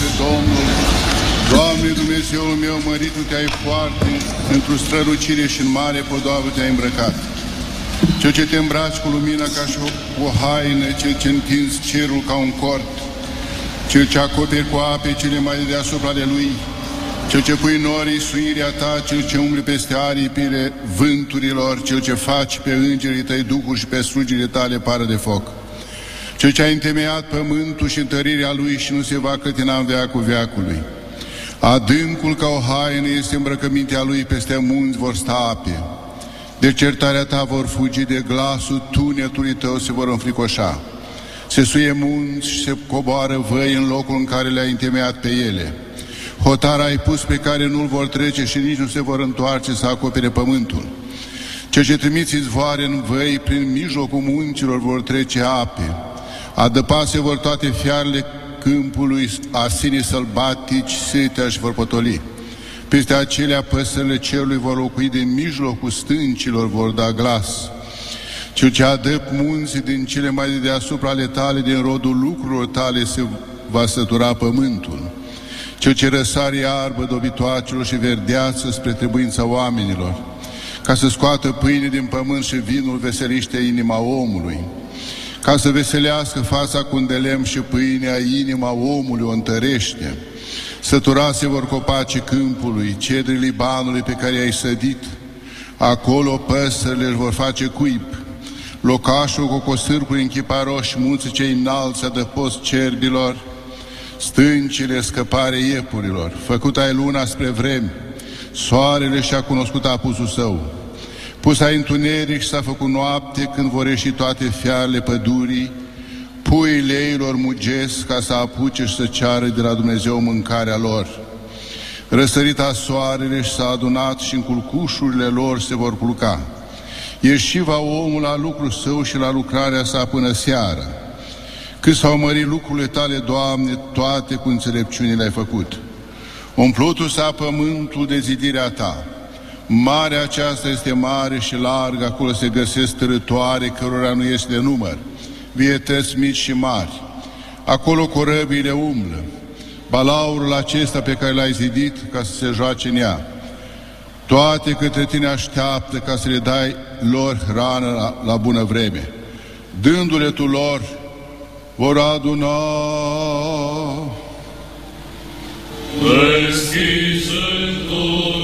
pe Domnul. Doamne Dumnezeul meu, măritul te-ai foarte, într-o strălucire și în mare podoabă te-ai îmbrăcat. Cel ce te îmbraci cu lumina ca și o, o haină, cel ce întinzi cerul ca un cort, cel ce acoperi cu ape cele mai de deasupra de lui, cel ce pui norii suirea ta, cel ce umbli peste aripile vânturilor, cel ce faci pe îngerii tăi duhuri și pe slugile tale pară de foc. Cel ce a întemeiat pământul și întărirea lui și nu se va clătina în veacul veacului. Adâncul ca o haină este îmbrăcămintea lui, peste munți vor sta ape. De certarea ta vor fugi de glasul tunetului tău se vor înfricoșa. Se suie munți și se coboară văi în locul în care le-ai întemeiat pe ele. Hotar ai pus pe care nu-l vor trece și nici nu se vor întoarce să acopere pământul. Cel ce trimiți izvoare în văi, prin mijlocul muncilor vor trece ape. Adăpase vor toate fiarele câmpului, asinii sălbatici, setea și vor potoli. Peste acelea păsările cerului vor locui din mijlocul stâncilor, vor da glas. Cel ce adăp munții din cele mai de deasupra ale tale, din rodul lucrurilor tale, se va sătura pământul. Cel ce răsare iarbă dobitoacelor și verdeață spre trebuința oamenilor, ca să scoată pâine din pământ și vinul veseliște inima omului, ca să veselească fața cu lemn și pâinea inima omului o întărește. Săturase vor copace câmpului, cedrii Libanului pe care ai sădit, acolo păsările își vor face cuib, locașul cu cosârcuri închiparoși, munții cei înalți adăpost cerbilor, stâncile scăpare iepurilor, făcut ai luna spre vremi, soarele și-a cunoscut apusul său. Pus ai întuneric și s-a făcut noapte când vor ieși toate fiarele pădurii, puii eilor mugesc ca să apuce și să ceară de la Dumnezeu mâncarea lor. Răsărita soarele și s-a adunat și în culcușurile lor se vor culca. Ieșiva omul la lucrul său și la lucrarea sa până seara. Cât s-au mărit lucrurile tale, Doamne, toate cu înțelepciunile ai făcut. Umplutul s-a pământul de zidirea ta. Marea aceasta este mare și largă, acolo se găsesc tărătoare cărora nu este număr, vietăți mici și mari. Acolo corăbile umblă. Balaurul acesta pe care l-ai zidit ca să se joace în ea. Toate către tine așteaptă ca să le dai lor hrană la, la bună vreme. Dându-le tu lor, vor aduna. Deschise tu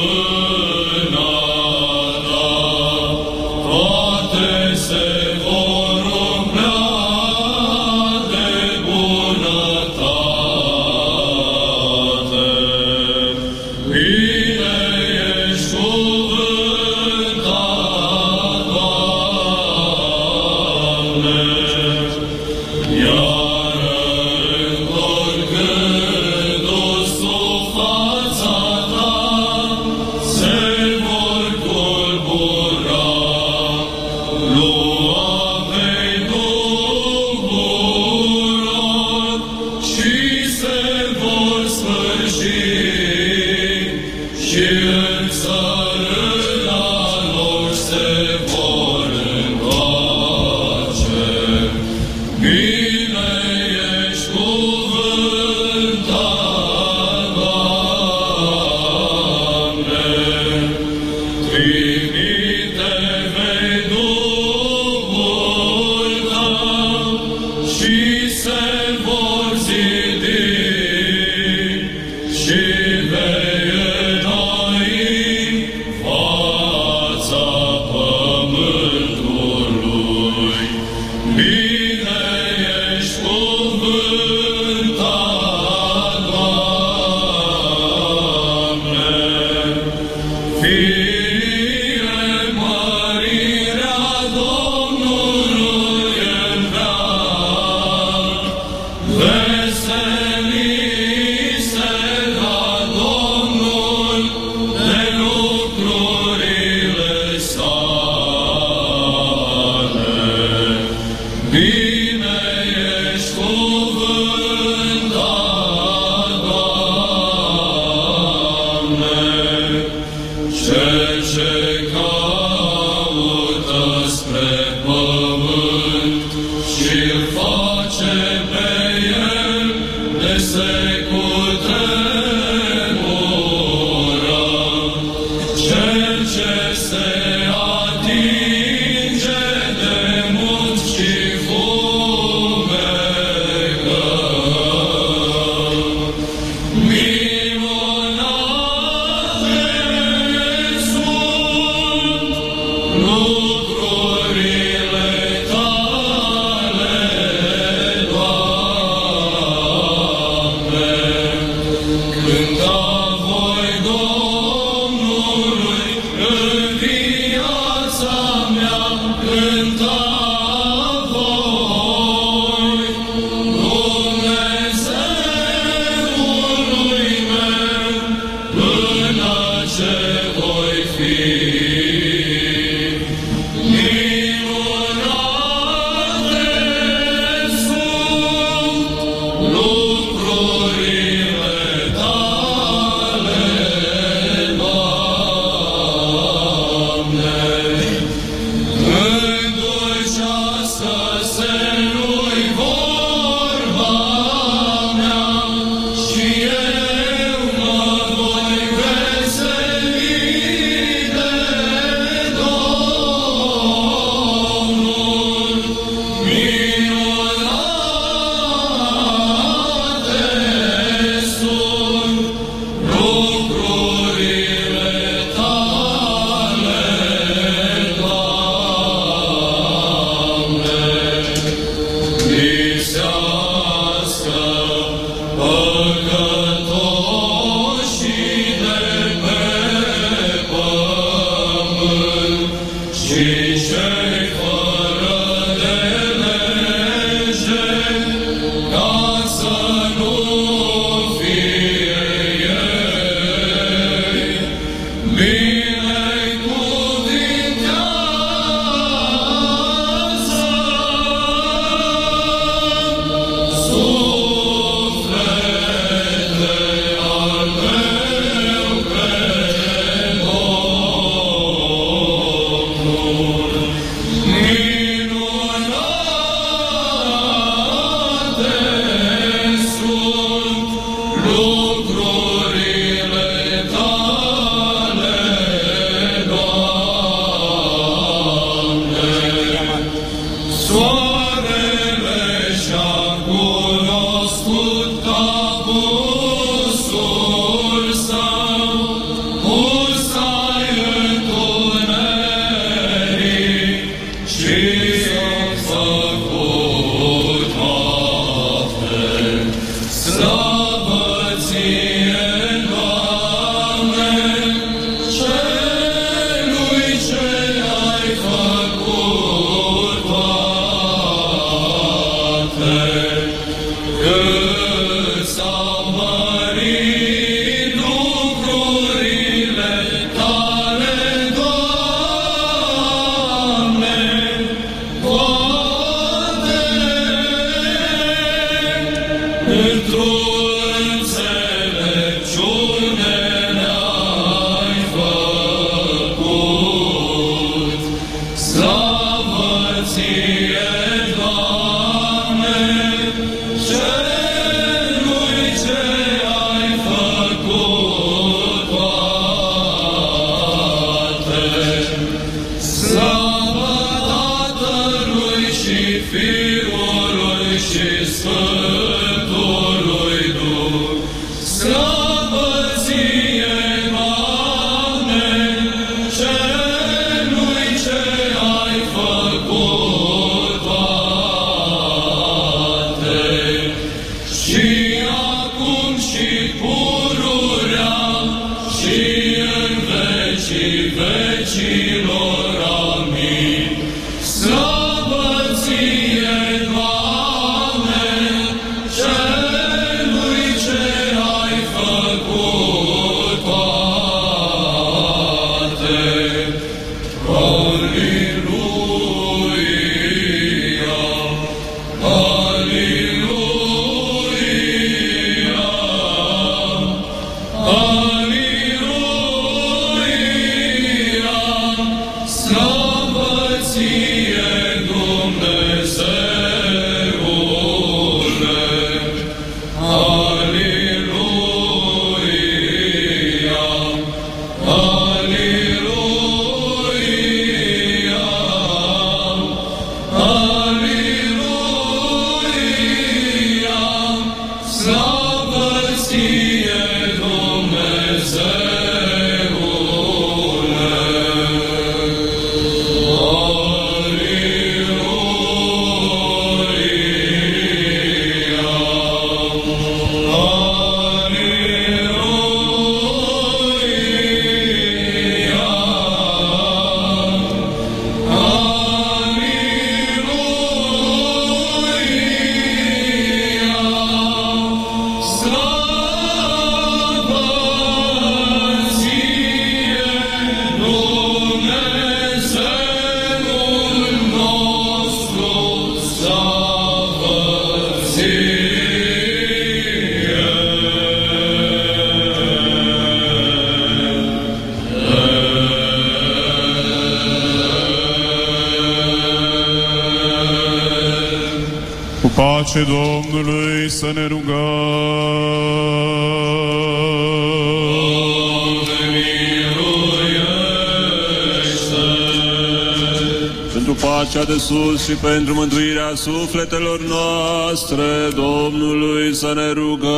și pentru mântuirea sufletelor noastre, Domnului să ne rugăm.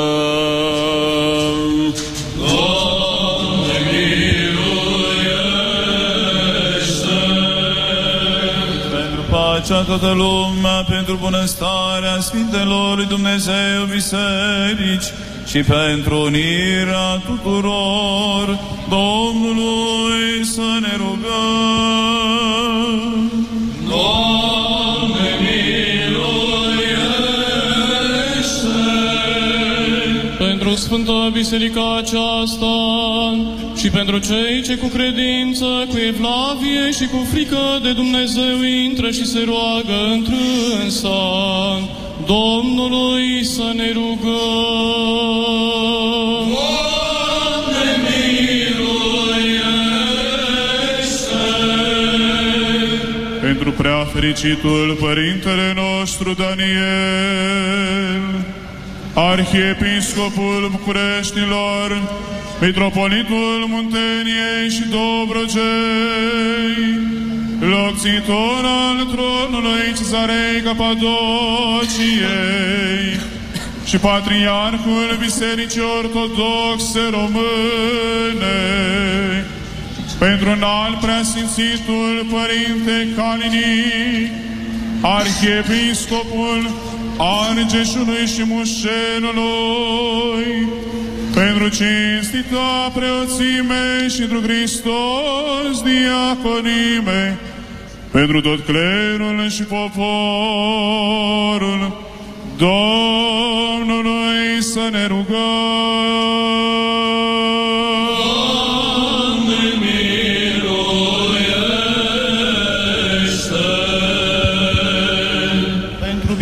pacea toată lumea, pentru bunăstarea Sfintelor lui Dumnezeu Biserici și pentru unirea tuturor Domnului să ne rugăm. Pentru Sfântă Biserica aceasta și pentru cei ce cu credință, cu evlavie și cu frică de Dumnezeu intră și se roagă întrânsa Domnului să ne rugăm. pentru prea fericitul Părintele nostru Daniel, Arhiepiscopul Bucureștilor, Mitropolitul Munteniei și Dobrogei, locțitor al tronului Cezarei Capadociei și Patriarhul Bisericii Ortodoxe Române, pentru un alt preasfințitul Părinte Calinic, Arhiepiscopul Argeșului și Mușenului, pentru cinstita preoțime și pentru Hristos diaconime, pentru tot clerul și poporul Domnului să ne rugăm.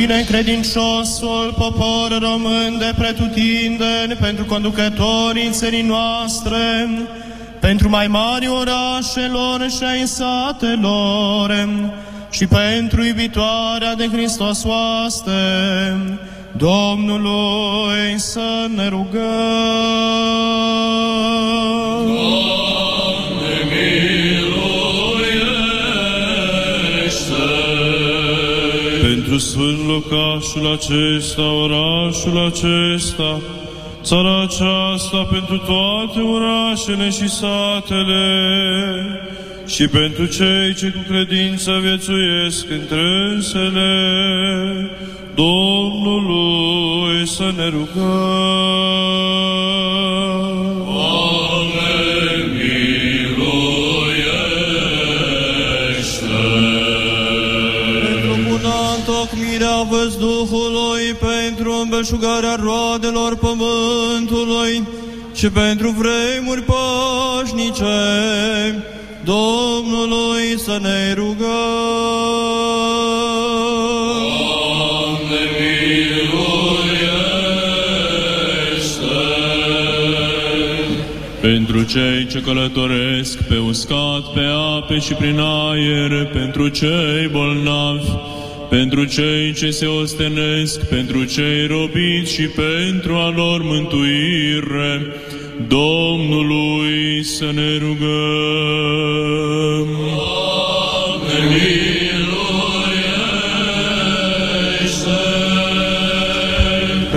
Binecredinciosul popor român de pretutindeni, pentru conducătorii țării noastre, pentru mai mari orașelor și ai satelor, și pentru iubitoarea de Hristos oaste, Domnului să ne rugăm. Pentru Sfânt locașul acesta, orașul acesta, țara aceasta, pentru toate orașele și satele, și pentru cei ce cu credință viețuiesc întrânsele, Domnului să ne rugăm. Pentru îmbelșugarea roadelor pământului și pentru vremuri pașnice, Domnului să ne rugăm. Pentru cei ce călătoresc pe uscat, pe ape și prin aer, pentru cei bolnavi, pentru cei ce se ostenesc, pentru cei robiți și pentru a lor mântuire, Domnului să ne rugăm.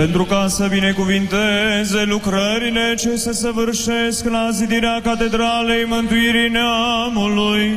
pentru ca să binecuvinteze lucrările ce se săvârșesc la zidirea Catedralei Mântuirii Neamului,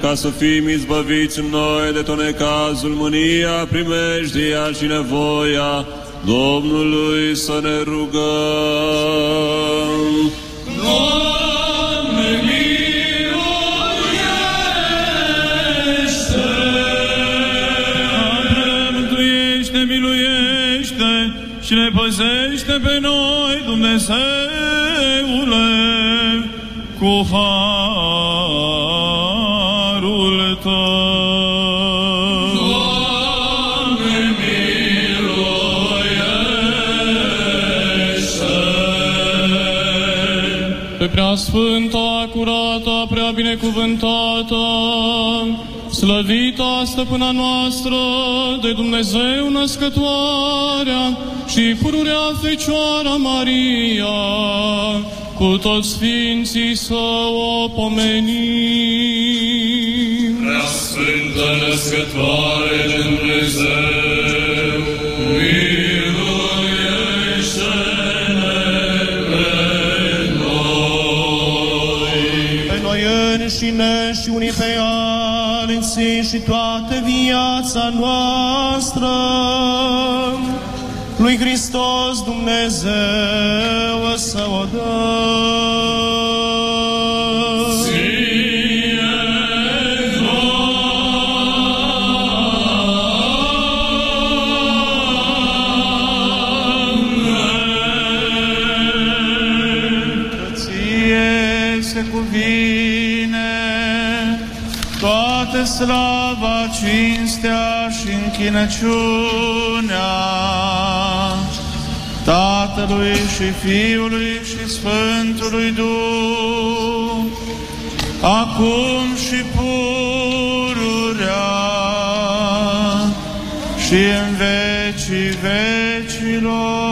ca să fim izbăviți în noi de tot necazul, mânia, primejdia și nevoia Domnului să ne rugăm. Doamne, mântuiește, miluiește și ne păzește pe noi, Dumnezeule, cu harul sfânta, curată, prea binecuvântată, slăvita stăpâna noastră de Dumnezeu născătoarea și pururea Fecioara Maria, cu toți sfinții să o pomenim. Sfântă născătoare de Dumnezeu, înșine și unii pe alții și toată viața noastră lui Hristos Dumnezeu să o dăm. Toată slava, cinstea și închinăciunea Tatălui și Fiului și Sfântului Duh, acum și pururea și în vecii vecilor.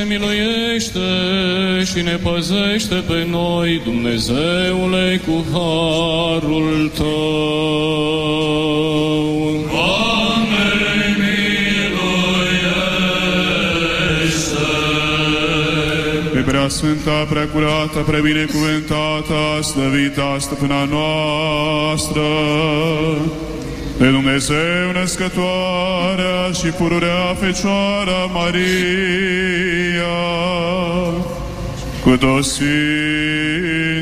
Mântuiește, miluiește și ne păzește pe noi, Dumnezeule, cu harul Tău. Pe prea sfânta, prea curată, prea binecuvântată, slăvita stăpâna noastră, pe Dumnezeu născătoarea și pururea Fecioara Maria, cu toți sfinții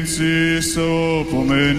să o pomenim.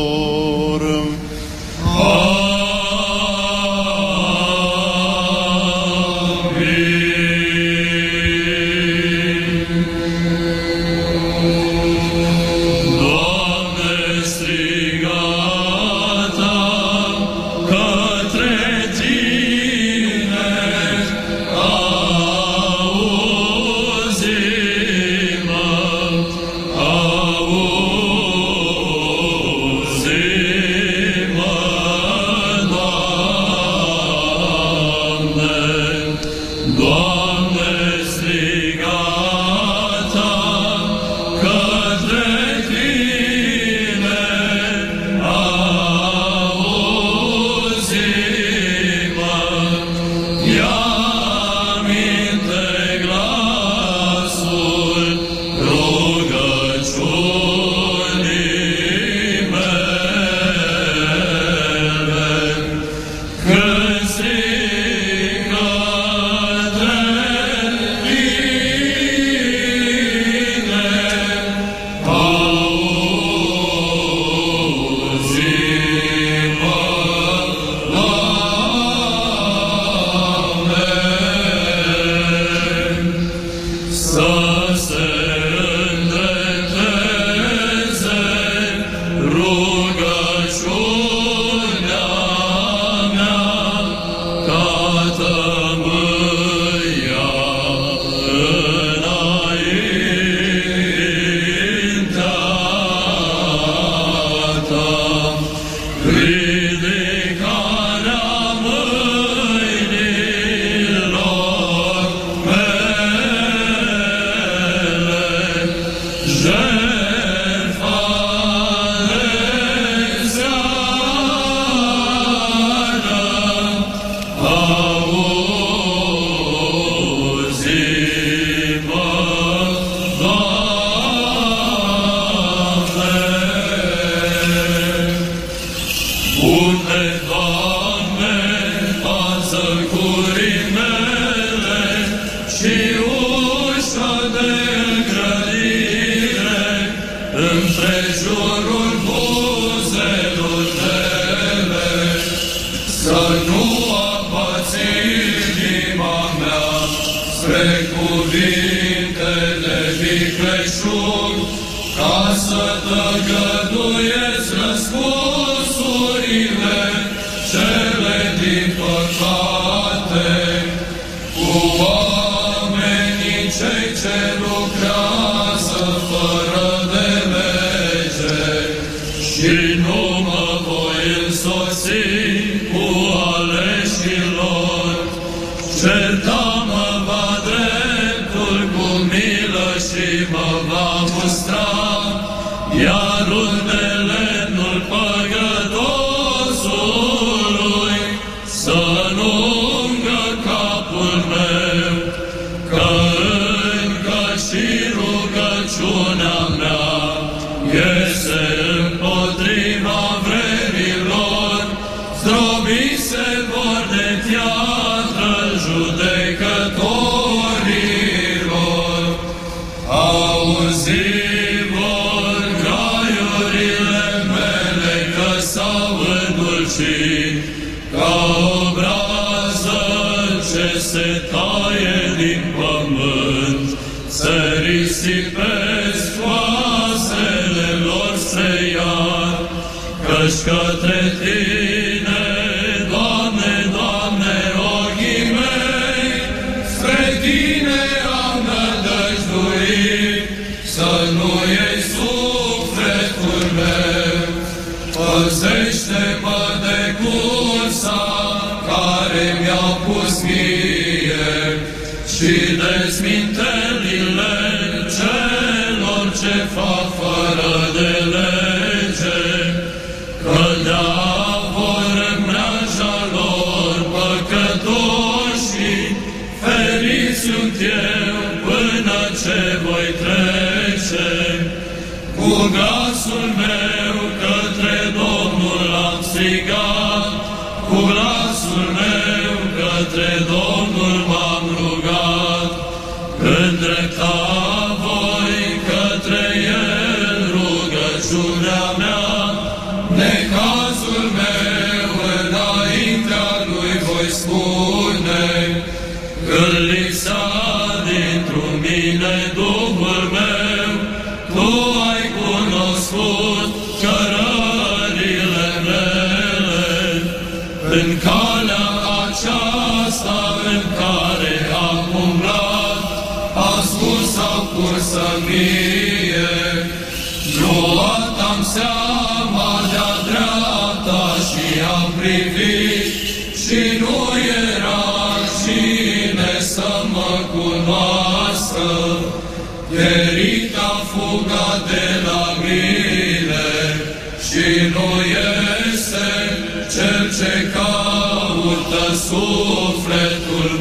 outra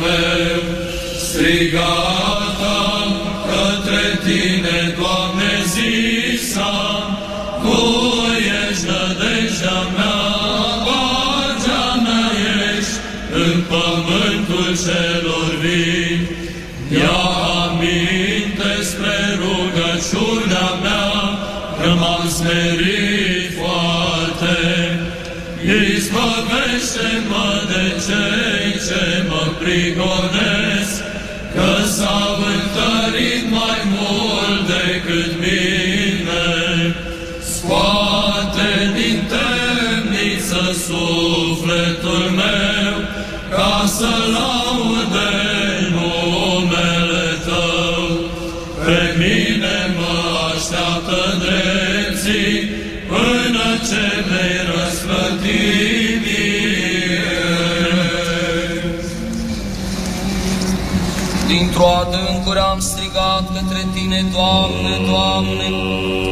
meu, strigam. prigonesc, că s-au întărit mai mult decât mine. Scoate din temniță sufletul meu, ca să-l strigat către Tine, Doamne, Doamne,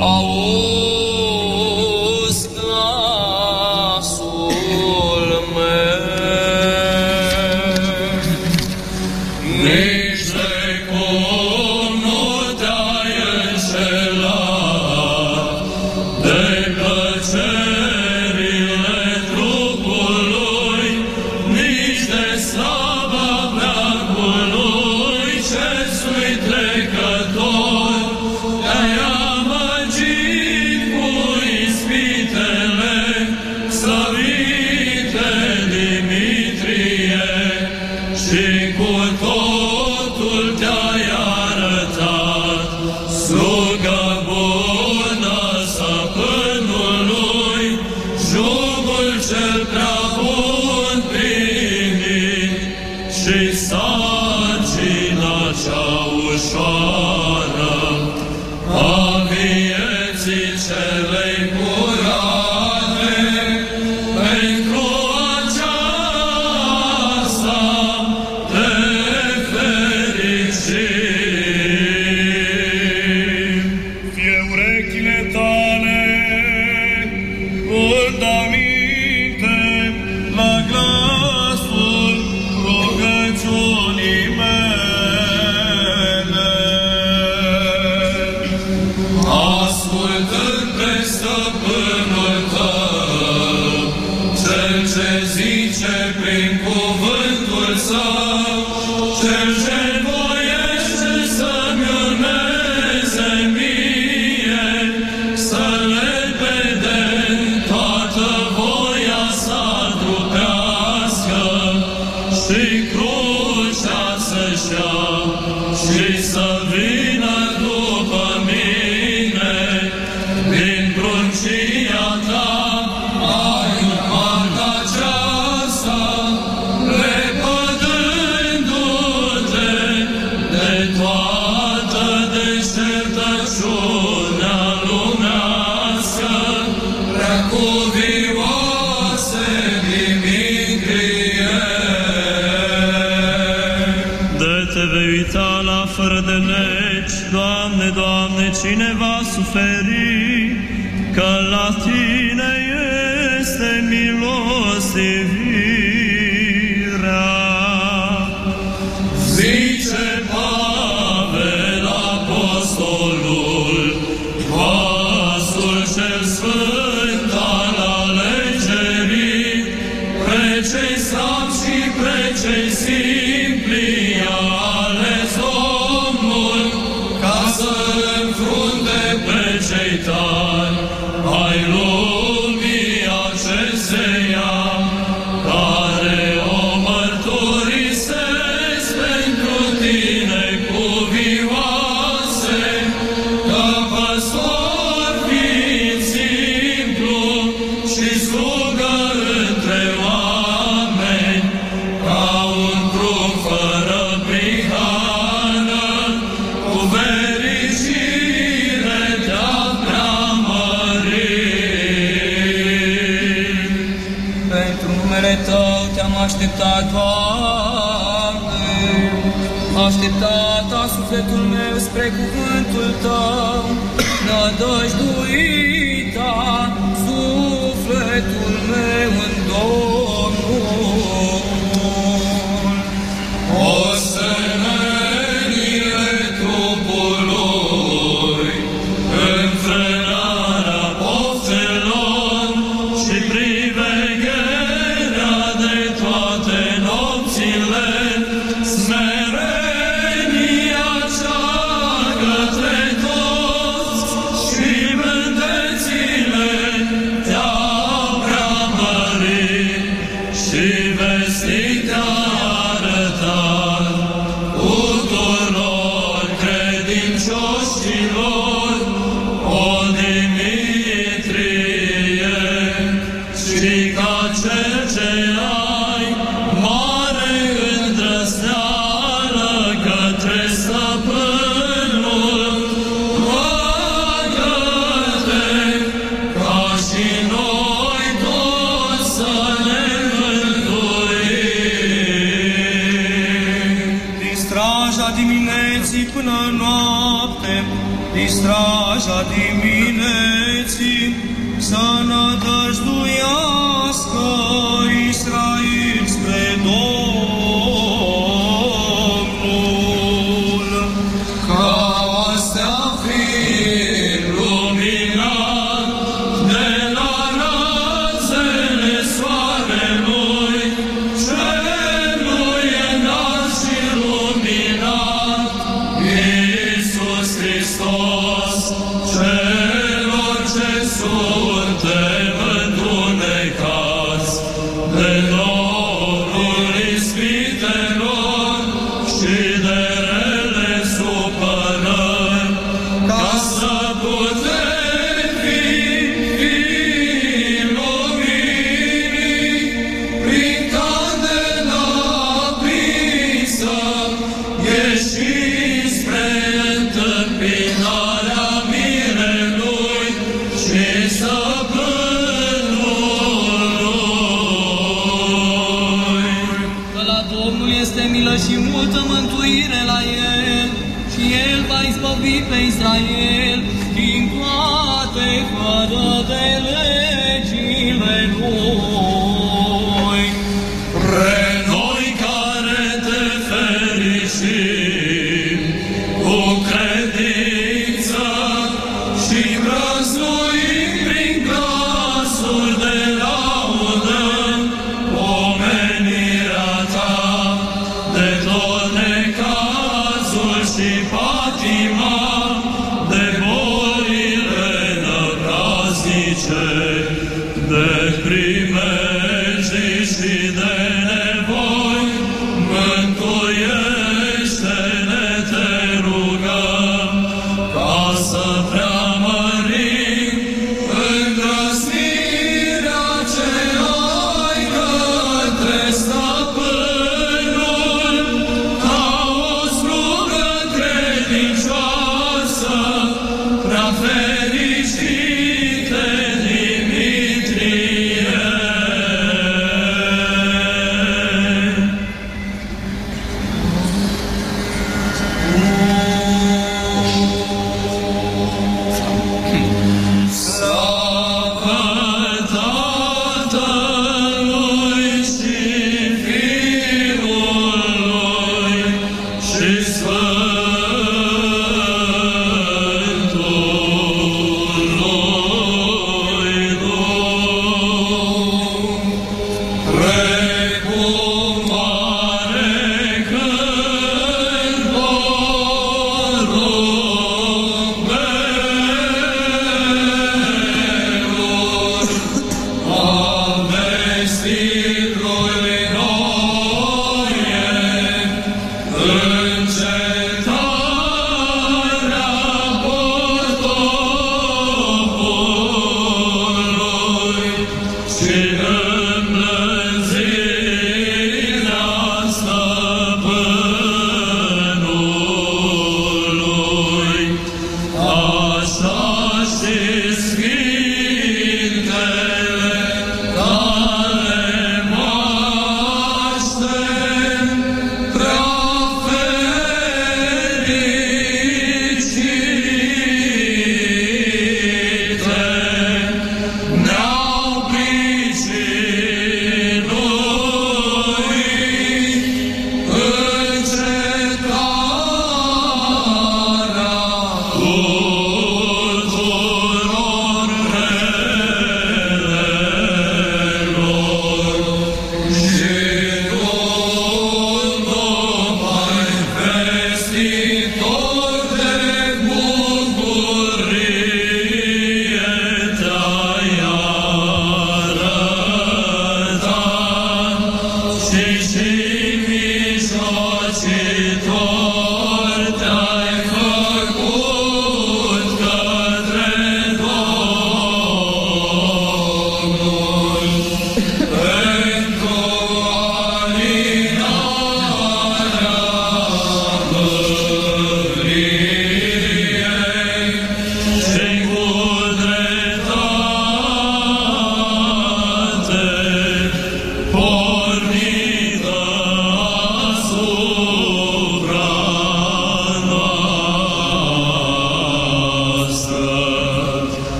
auzi!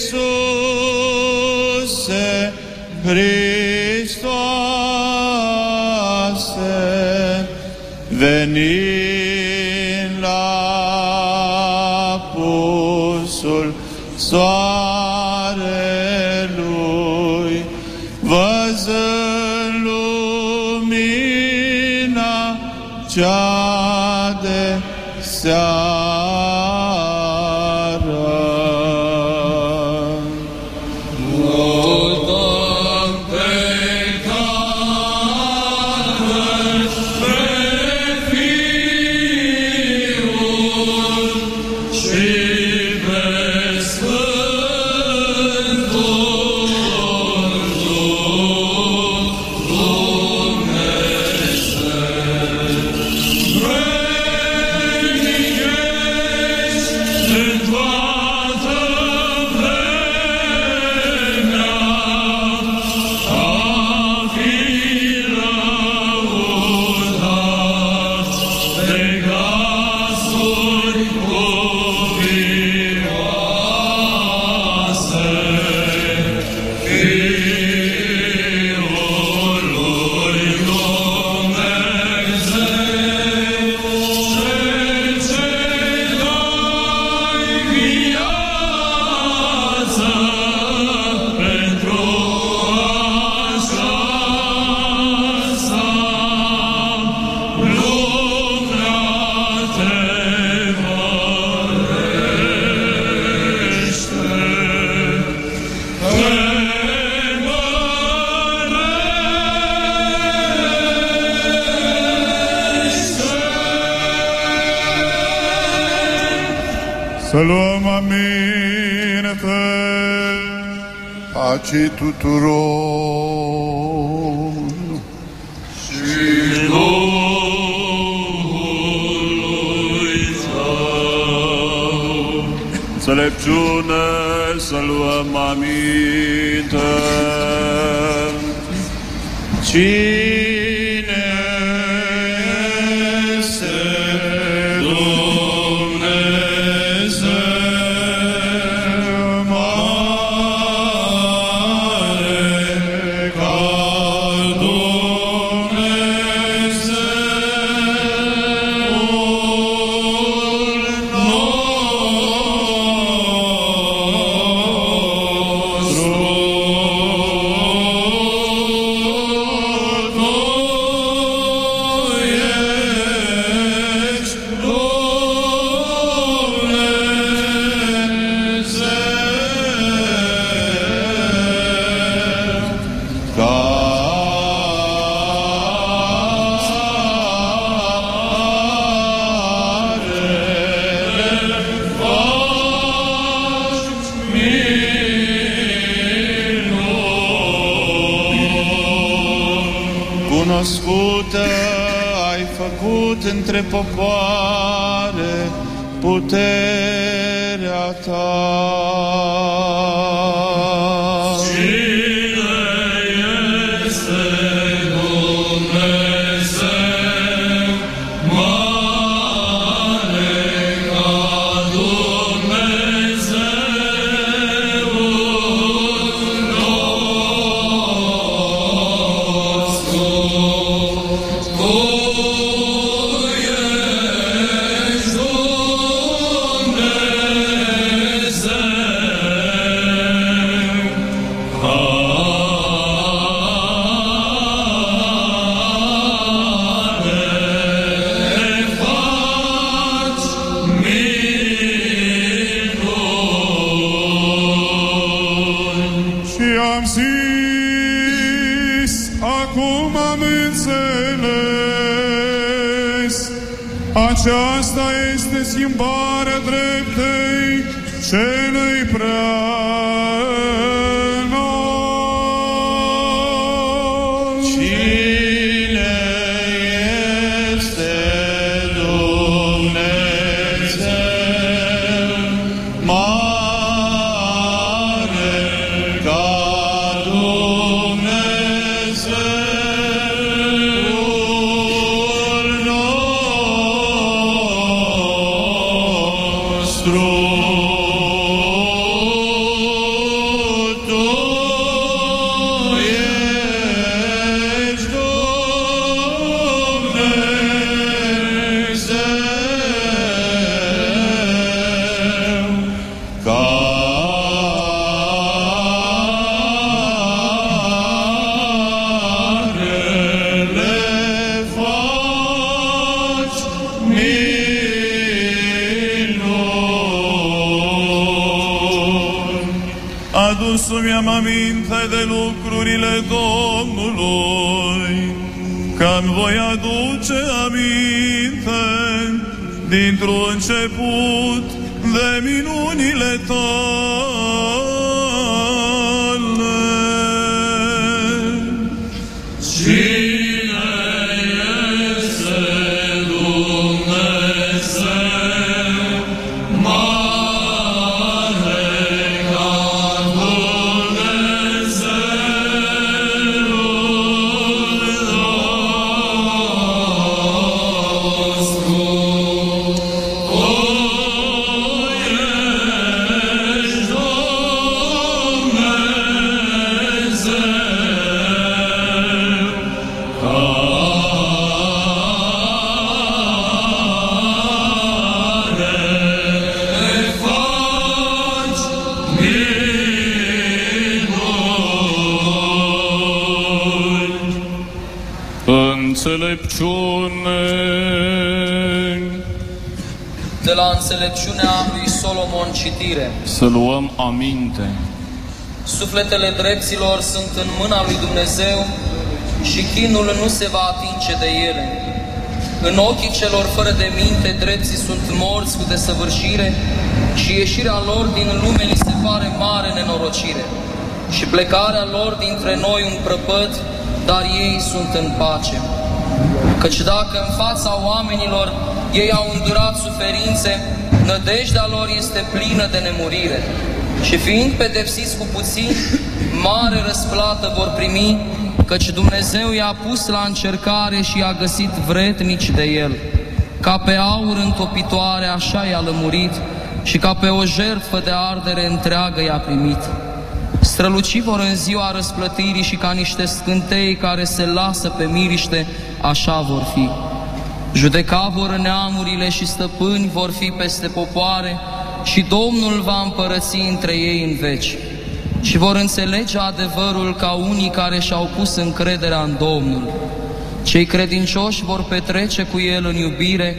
Iisuse Hristoase, veniți tuturor și Duhului Său. Înțelepciune să luăm aminte. Cine dintr-un început de minunile tale. Înțelepciunea lui Solomon citire. Să luăm aminte. Sufletele dreptilor sunt în mâna lui Dumnezeu și chinul nu se va atinge de ele. În ochii celor fără de minte, drepții sunt morți cu desăvârșire și ieșirea lor din lume li se pare mare nenorocire. Și plecarea lor dintre noi un prăpăd, dar ei sunt în pace. Căci dacă în fața oamenilor ei au îndurat suferințe, nădejdea lor este plină de nemurire. Și fiind pedepsiți cu puțin, mare răsplată vor primi, căci Dumnezeu i-a pus la încercare și i-a găsit vretnici de el. Ca pe aur întopitoare așa i-a lămurit și ca pe o jertfă de ardere întreagă i-a primit. Străluci vor în ziua răsplătirii și ca niște scântei care se lasă pe miriște, așa vor fi. Judeca vor neamurile și stăpâni vor fi peste popoare și Domnul va împărăți între ei în veci. Și vor înțelege adevărul ca unii care și-au pus încrederea în Domnul. Cei credincioși vor petrece cu El în iubire,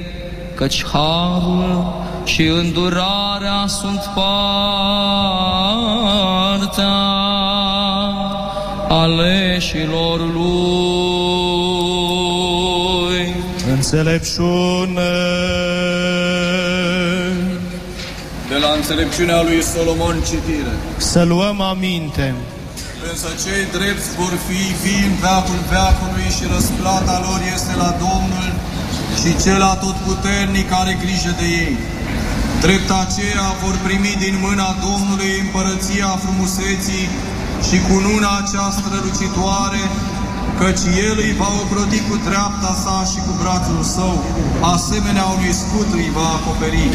căci harul și îndurarea sunt partea aleșilor Lui. Înțelepciune. De la înțelepciunea lui Solomon citire. Să luăm aminte. Însă cei drepți vor fi vii în veacul veacului și răsplata lor este la Domnul și cel atotputernic are grijă de ei. Drept aceea vor primi din mâna Domnului împărăția frumuseții și cu luna aceasta strălucitoare, căci El îi va ocroti cu dreapta sa și cu brațul său, asemenea unui scut îi va acoperi.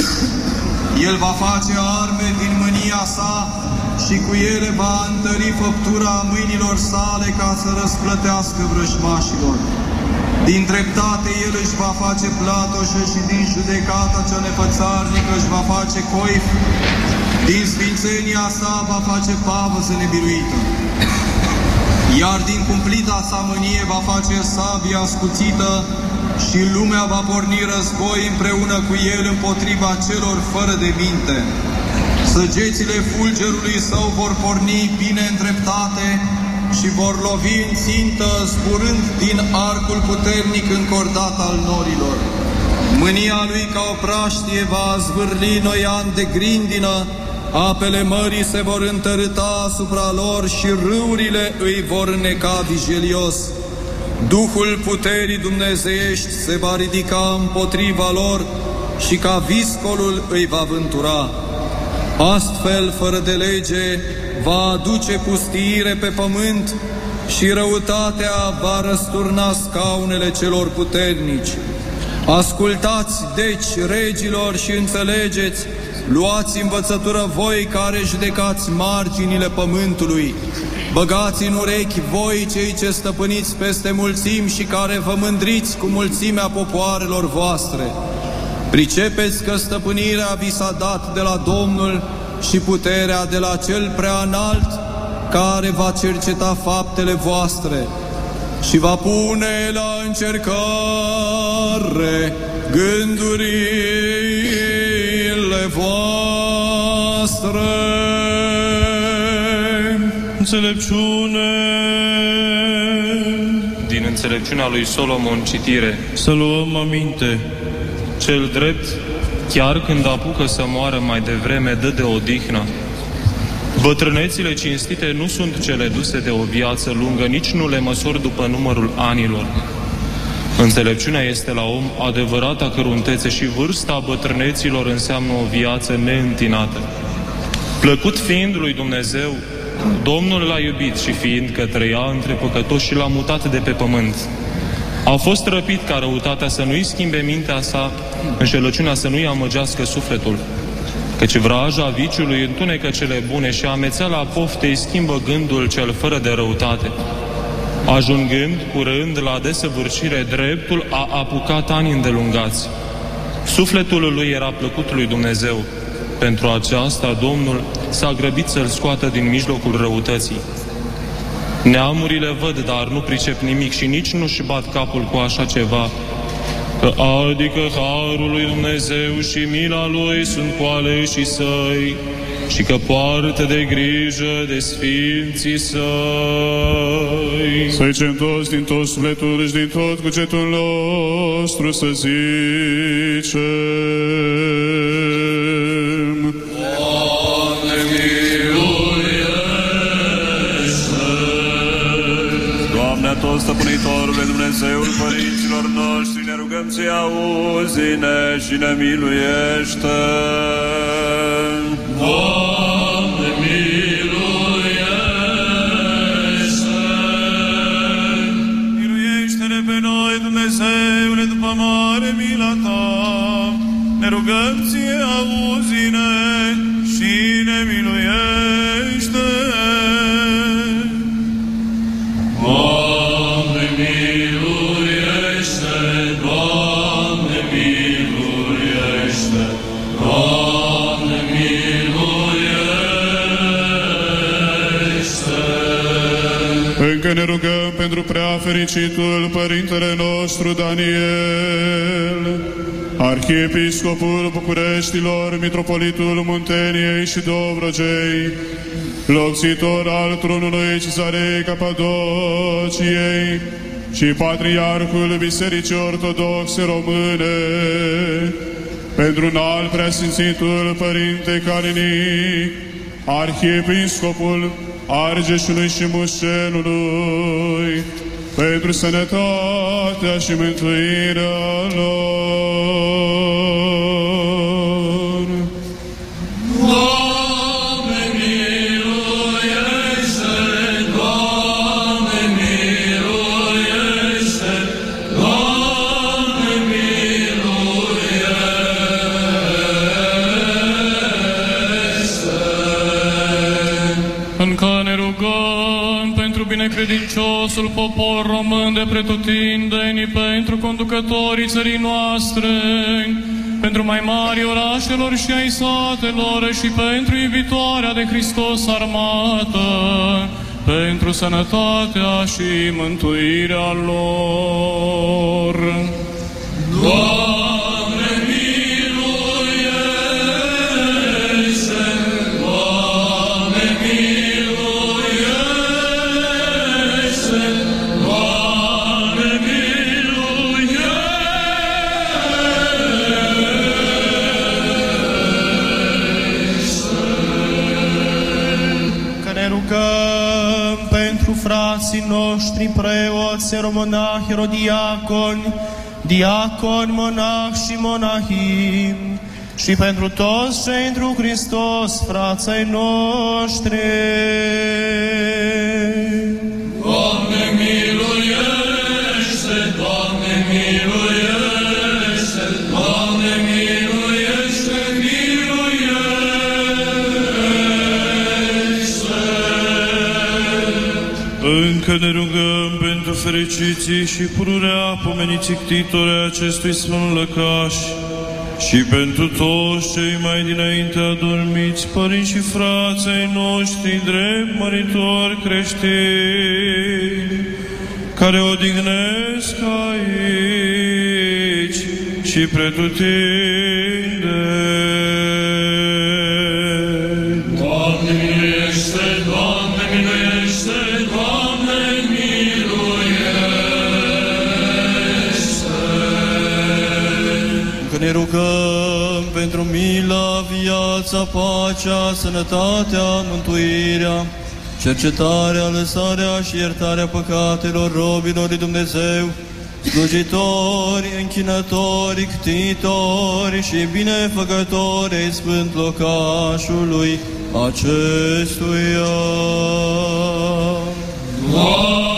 El va face arme din mânia sa și cu ele va întări făptura mâinilor sale ca să răsplătească vrăjmașilor. Din dreptate el își va face platoșă și din judecata cea nepățarnică își va face coif. Din sfințenia sa va face pavăză nebiruită. Iar din cumplita sa mânie va face sabia scuțită și lumea va porni război împreună cu el împotriva celor fără de minte. Săgețile fulgerului său vor porni bine în dreptate și vor lovi în țintă zburând din arcul puternic încordat al norilor. Mânia lui ca o praștie va zvârli noi ani de grindină, apele mării se vor întărâta asupra lor și râurile îi vor neca vigilios. Duhul puterii dumnezeiești se va ridica împotriva lor și ca viscolul îi va vântura. Astfel, fără de lege, va aduce pustiire pe pământ și răutatea va răsturna scaunele celor puternici. Ascultați, deci, regilor, și înțelegeți, luați învățătură voi care judecați marginile pământului, Băgați în urechi voi cei ce stăpâniți peste mulțimi și care vă mândriți cu mulțimea popoarelor voastre. Pricepeți că stăpânirea vi s-a dat de la Domnul și puterea de la cel prea înalt, care va cerceta faptele voastre și va pune la încercare gândurile voastre înțelepciune. Din înțelepciunea lui Solomon citire. Să luăm aminte. Cel drept, chiar când apucă să moară mai devreme, dă de odihnă. Bătrânețile cinstite nu sunt cele duse de o viață lungă, nici nu le măsori după numărul anilor. Înțelepciunea este la om adevărata căruntețe și vârsta bătrâneților înseamnă o viață neîntinată. Plăcut fiind lui Dumnezeu Domnul l-a iubit și fiind că trăia între păcătoși și l-a mutat de pe pământ. A fost răpit ca răutatea să nu-i schimbe mintea sa, înșelăciunea să nu-i amăgească sufletul. Căci vraja viciului întunecă cele bune și amețeala poftei schimbă gândul cel fără de răutate. Ajungând curând la desăvârșire, dreptul a apucat ani îndelungați. Sufletul lui era plăcut lui Dumnezeu. Pentru aceasta, Domnul s-a grăbit să-l scoată din mijlocul răutății. Neamurile văd, dar nu pricep nimic și nici nu-și bat capul cu așa ceva, că adică Harul lui Dumnezeu și mila Lui sunt cu aleșii săi și că poartă de grijă de sfinții săi. Să-i zicem toți din tot sufletul și din tot cugetul nostru să zicem. tot stăpânitorule Dumnezeul părinților noștri, ne rugăm să auzi-ne și ne miluiește. Doamne, prea fericitul Părintele nostru Daniel, Arhiepiscopul Bucureștilor, Mitropolitul Munteniei și Dobrogei, locțitor al tronului Cezarei Capadociei și Patriarhul Bisericii Ortodoxe Române, pentru un alt preasfințitul Părinte Calinic, Arhiepiscopul Argeșului și Mușelului, pentru sănătatea și mântuirea lor. Popor român de pretutindeni, pentru conducătorii țării noastre, pentru mai mari orașelor și ai satelor și pentru iubitoarea de Hristos armată, pentru sănătatea și mântuirea lor. Doamne, noștri preoți, eromonahi, erodiaconi, diaconi, monahi și monahim, și pentru toți cei întru Hristos, frații noștri. Încă ne rugăm pentru fericiții și pururea pomeniții ctitori acestui sfânt lăcaș și pentru toți cei mai dinainte adormiți, părinți și frații noștri, drept măritori creștini, care odihnesc aici și pretutinde. Viața, pacea, sănătatea, mântuirea, cercetarea, lăsarea și iertarea păcatelor robilor lui Dumnezeu, slujitori, închinători, ctitori și binefăcători ai sfânt locașului acestuia. Doamne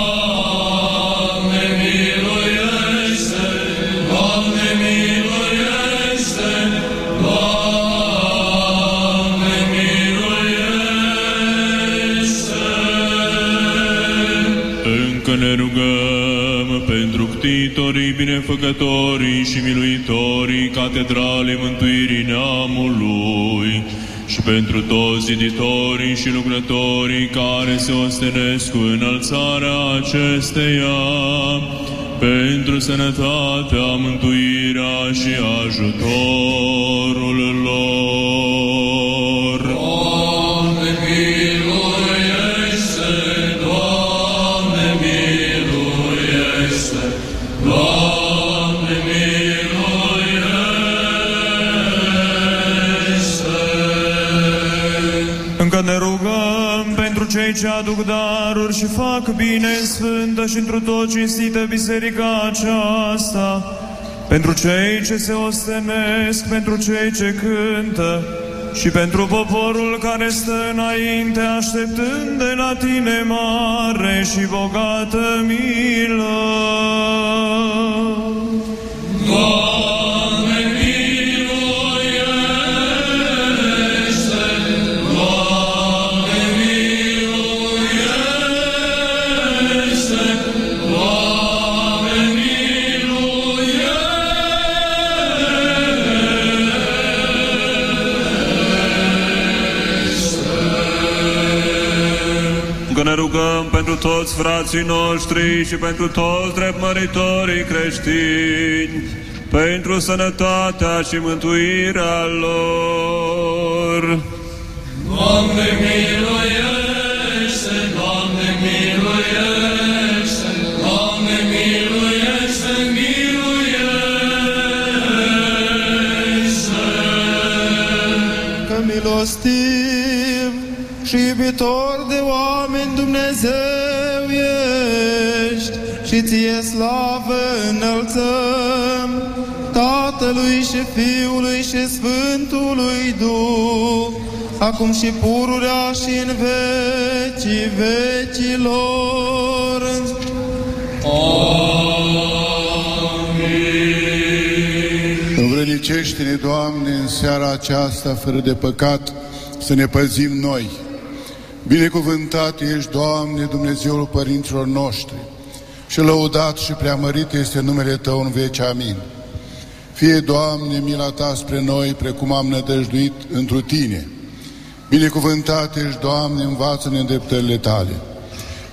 Încă ne rugăm pentru ctitorii, binefăcătorii și miluitorii Catedralei Mântuirii Neamului și pentru toți ziditorii și lucrătorii care se ostenesc cu înălțarea acesteia, pentru sănătatea, mântuirea și ajutorul lor. Aduc daruri și fac bine în sfântă și într tot cinstită biserica aceasta, pentru cei ce se ostenesc, pentru cei ce cântă și pentru poporul care stă înainte, așteptând de la tine mare și bogată milă. Doamne rugăm pentru toți frații noștri și pentru toți dreptmăritorii creștini, pentru sănătatea și mântuirea lor. Doamne miluiește, Doamne miluiește, Doamne miluiește, miluiește. Că milostiv și iubitor de oameni Dumnezeu ești și ție slavă înălțăm Tatălui și Fiului și Sfântului Duh, acum și pururea și în vecii vecilor. Învrănicește-ne, Doamne, în seara aceasta, fără de păcat, să ne păzim noi. Binecuvântat ești, Doamne, Dumnezeul părinților noștri, și lăudat și preamărit este numele Tău în veci. Amin. Fie, Doamne, mila Ta spre noi, precum am nădăjduit întru Tine. Binecuvântat ești, Doamne, învață-ne îndreptările Tale.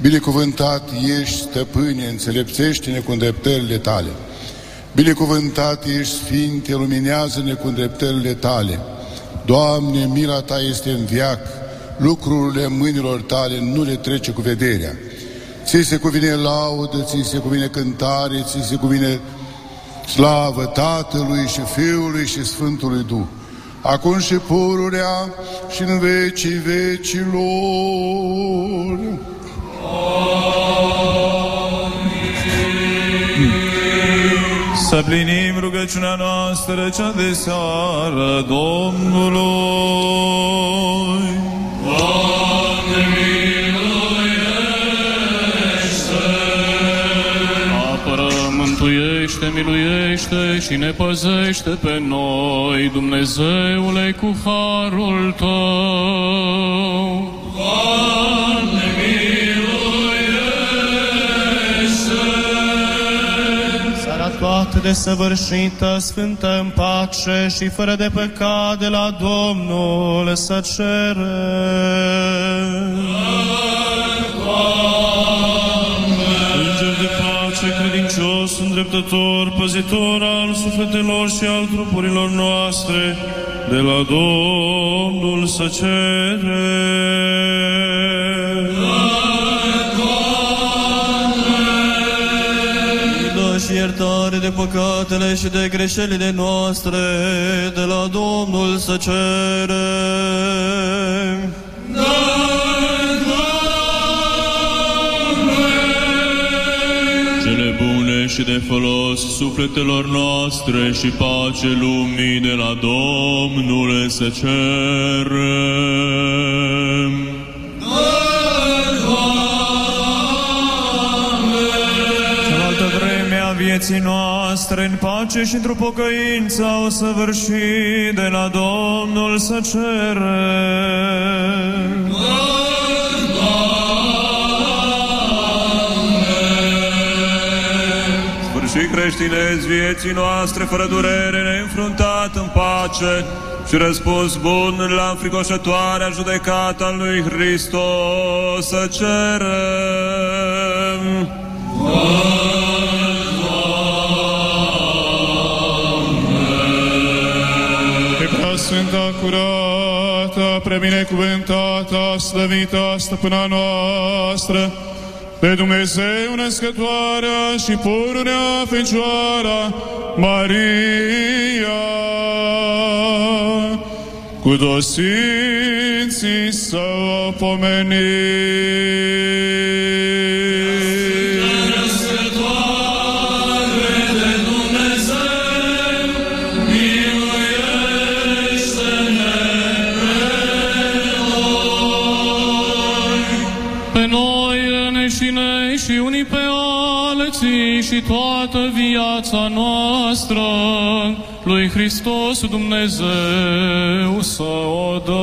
Binecuvântat ești, Stăpâne, înțelepțește-ne cu îndreptările Tale. Binecuvântat ești, Sfinte, luminează-ne cu îndreptările Tale. Doamne, mila Ta este în viac, lucrurile mâinilor Tale nu le trece cu vederea. Ți se cuvine laudă, ți se cuvine cântare, ți se cuvine slavă Tatălui și Fiului și Sfântului Duh, acum și pururea și în vecii vecilor. Să plinim rugăciunea noastră cea de seară Domnului. Doamne, miluiește! Apără, mântuiește, miluiește și ne păzește pe noi, Dumnezeule, cu harul Tău. Doamne, miluiește! Desăvârșită, sfântă în pace și fără de păcat de la Domnul să cerem. Înger de pace, credincios, îndreptător, păzitor al sufletelor și al trupurilor noastre, de la Domnul să cerem. De păcatele și de greșelile noastre, de la Domnul să cerem. Cele bune și de folos sufletelor noastre și pace lumii de la Domnul să cerem. Cealaltă vreme a vieții noastre în pace și într-o pocăință o săvârși de la Domnul să cerem. Sfârșit creștinezi vieții noastre fără durere, neînfruntat în pace și răspuns bun la înfricoșătoarea judecată a lui Hristos să cerem. Pe curată, prebinecuvântată, slăvită, stăpâna noastră, pe Dumnezeu născătoarea și pururea Fecioara Maria, cu toți sfinții să o pomenim. Viața noastră lui Hristos Dumnezeu să o dăm.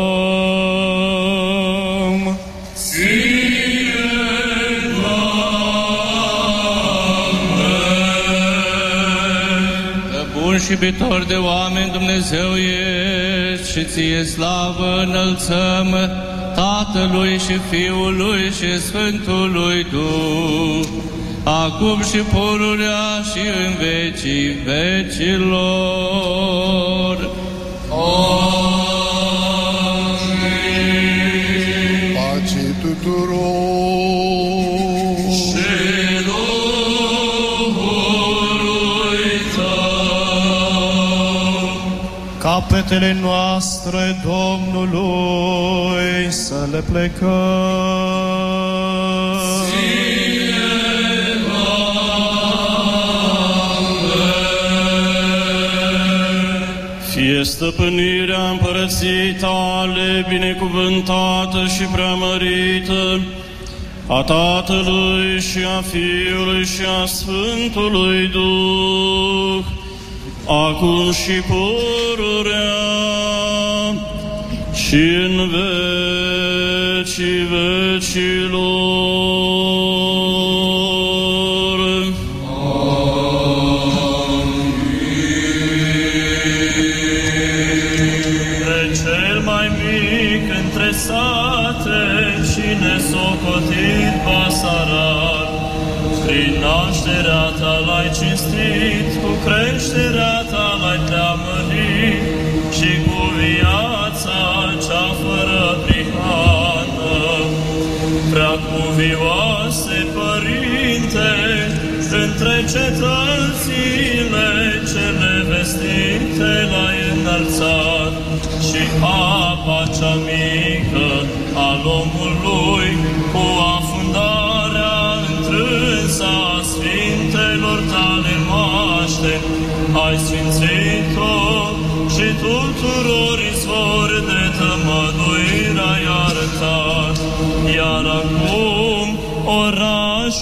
Că bun și iubitor de oameni Dumnezeu ești și ție slavă înălțăm Tatălui și Fiului și Sfântului Duh, acum și pururea și în vecii vecilor. Amin. Pace tuturor! Și Duhului Tău. Capetele noastre Domnului să le plecăm. Fie stăpânirea împărăției tale binecuvântată și preamărită a Tatălui și a Fiului și a Sfântului Duh, acum și pururea și în vecii vecilor.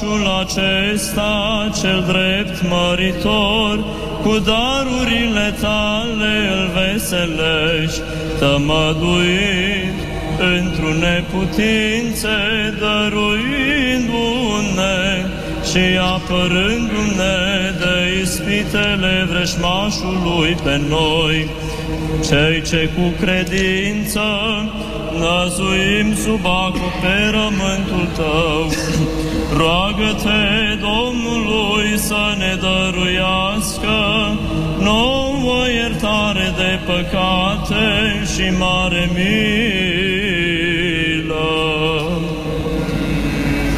Orașul acesta, cel drept măritor, cu darurile tale îl veselești, tămăduit într-o neputințe, dăruindu-ne și apărându-ne de ispitele vreșmașului pe noi, cei ce cu credință năzuim sub acoperământul tău. Roagă-te Domnului să ne dăruiască nouă iertare de păcate și mare mie